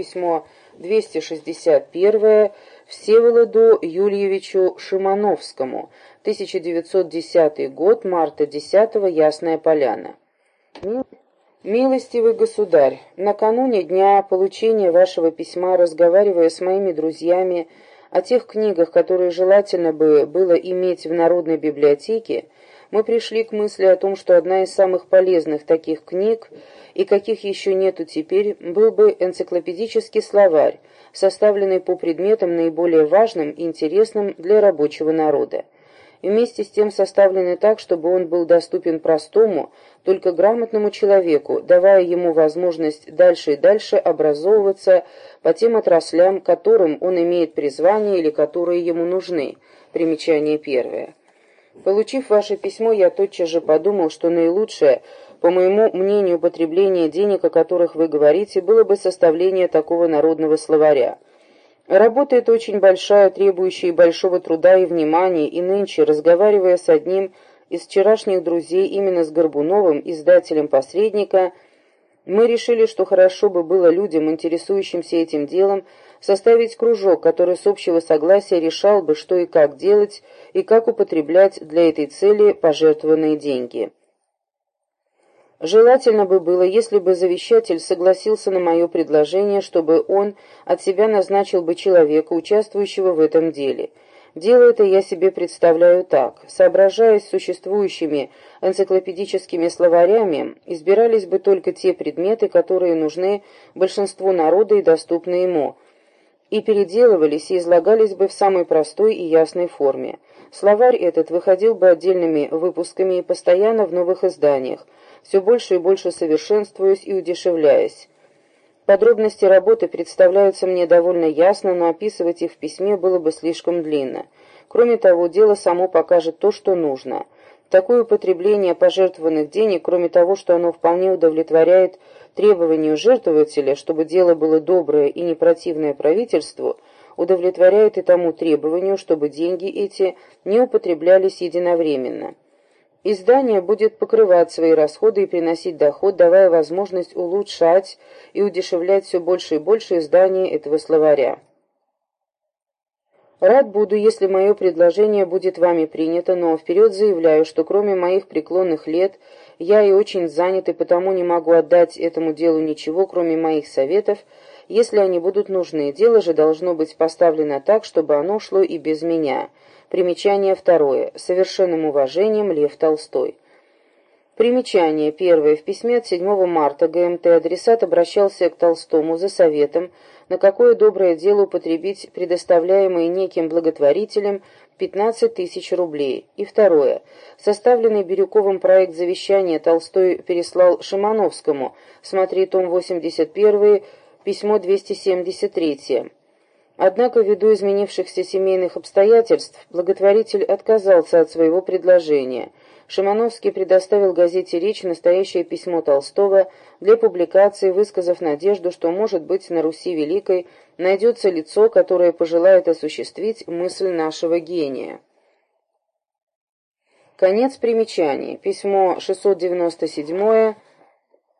письмо 261 Всеволоду Юльевичу Шимановскому, 1910 год, марта 10 Ясная Поляна. «Милостивый государь, накануне дня получения вашего письма, разговаривая с моими друзьями о тех книгах, которые желательно бы было иметь в Народной библиотеке, мы пришли к мысли о том, что одна из самых полезных таких книг, и каких еще нету теперь, был бы энциклопедический словарь, составленный по предметам наиболее важным и интересным для рабочего народа вместе с тем составленный так, чтобы он был доступен простому, только грамотному человеку, давая ему возможность дальше и дальше образовываться по тем отраслям, которым он имеет призвание или которые ему нужны. Примечание первое. Получив ваше письмо, я тотчас же подумал, что наилучшее, по моему мнению, употребление денег, о которых вы говорите, было бы составление такого народного словаря – Работа эта очень большая, требующая большого труда и внимания, и нынче, разговаривая с одним из вчерашних друзей, именно с Горбуновым, издателем посредника, мы решили, что хорошо бы было людям, интересующимся этим делом, составить кружок, который с общего согласия решал бы, что и как делать, и как употреблять для этой цели пожертвованные деньги. Желательно бы было, если бы завещатель согласился на мое предложение, чтобы он от себя назначил бы человека, участвующего в этом деле. Дело это я себе представляю так. Соображаясь существующими энциклопедическими словарями, избирались бы только те предметы, которые нужны большинству народа и доступны ему, и переделывались и излагались бы в самой простой и ясной форме. Словарь этот выходил бы отдельными выпусками и постоянно в новых изданиях, все больше и больше совершенствуясь и удешевляясь. Подробности работы представляются мне довольно ясно, но описывать их в письме было бы слишком длинно. Кроме того, дело само покажет то, что нужно. Такое употребление пожертвованных денег, кроме того, что оно вполне удовлетворяет требованию жертвователя, чтобы дело было доброе и не противное правительству, удовлетворяет и тому требованию, чтобы деньги эти не употреблялись единовременно. Издание будет покрывать свои расходы и приносить доход, давая возможность улучшать и удешевлять все больше и больше издание этого словаря. Рад буду, если мое предложение будет вами принято, но вперед заявляю, что кроме моих преклонных лет я и очень занят, и потому не могу отдать этому делу ничего, кроме моих советов, если они будут нужны. Дело же должно быть поставлено так, чтобы оно шло и без меня. Примечание второе. Совершенным уважением Лев Толстой. Примечание первое. В письме от 7 марта ГМТ адресат обращался к Толстому за советом, на какое доброе дело употребить предоставляемые неким благотворителем 15 тысяч рублей. И второе. Составленный Бирюковым проект завещания Толстой переслал Шимановскому, смотри том 81, письмо 273. Однако, ввиду изменившихся семейных обстоятельств, благотворитель отказался от своего предложения. Шимановский предоставил газете «Речь» настоящее письмо Толстого для публикации, высказав надежду, что, может быть, на Руси Великой найдется лицо, которое пожелает осуществить мысль нашего гения. Конец примечаний. Письмо 697